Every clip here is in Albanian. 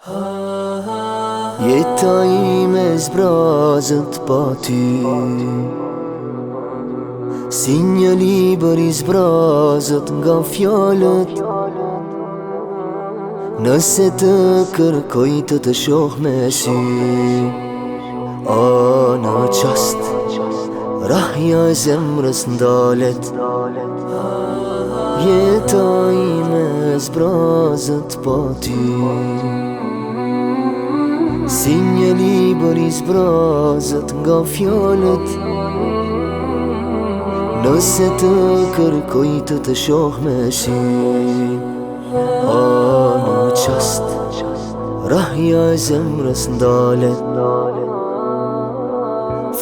Jeta ime zbrazët pa po ty Si një liber i zbrazët nga fjallët Nëse të kërkoj të të shoh me sy A në qast Rahja e zemrës ndalet Jeta ime zbrazët pa po ty Si një libër i zbrazët nga fjallet Nëse të kërkoj të të shoh me shi A në qast Rahja e zemrës ndale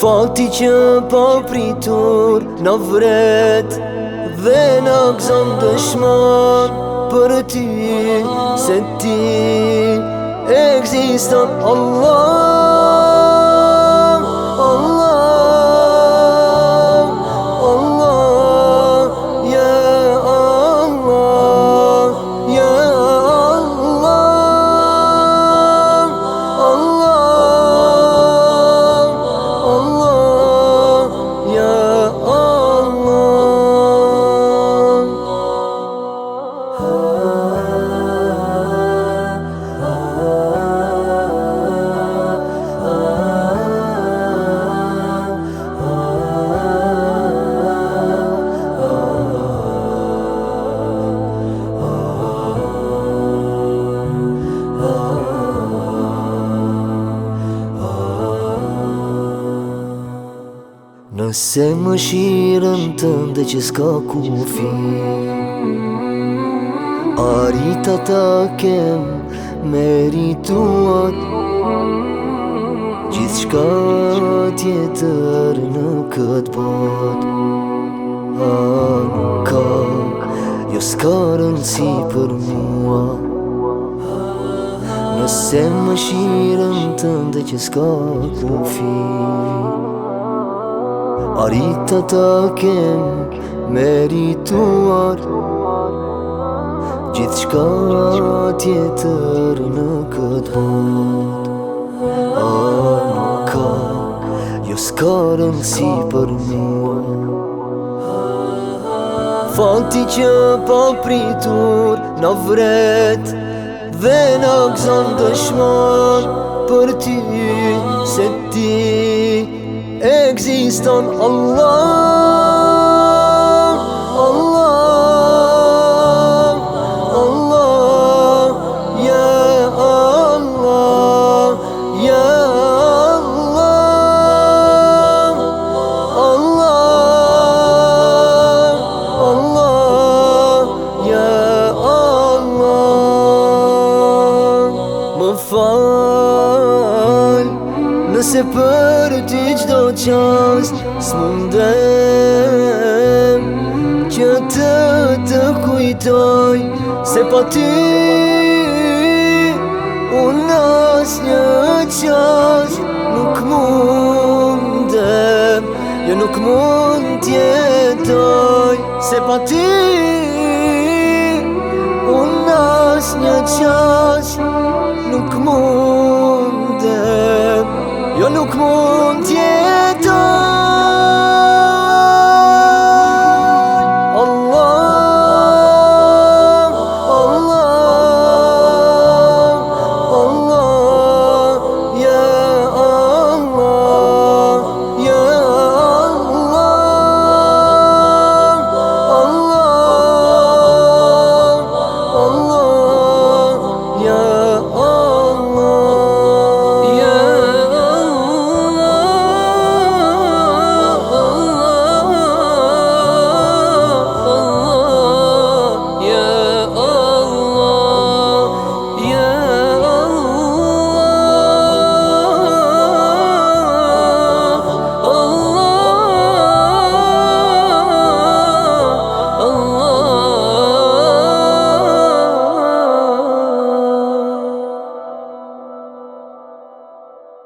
Fati që pa po pritur në vret Dhe në gëzëm dëshmar për ty Se ti existon Allah Nëse më shiren tënde që s'ka ku fi Arita ta kem merituat Gjithë shka tjetër në këtë bot A nuk ka, jo s'ka rëndësi për mua Nëse më shiren tënde që s'ka ku që s'ka ku fi Arita të kem merituar Gjithë shka tjetër në këtë bot A nuk ka, jo s'ka rëmsi për mua Fati që pa pritur në vret Dhe në gëzën dëshmar për ty Se ti Existan Allah se për ti qdo qast Së mundem Këtë të kujtoj Se pa po ti Unë asë një qast Nuk mundem Jo nuk mund tjetoj Se pa po ti Unë asë një qast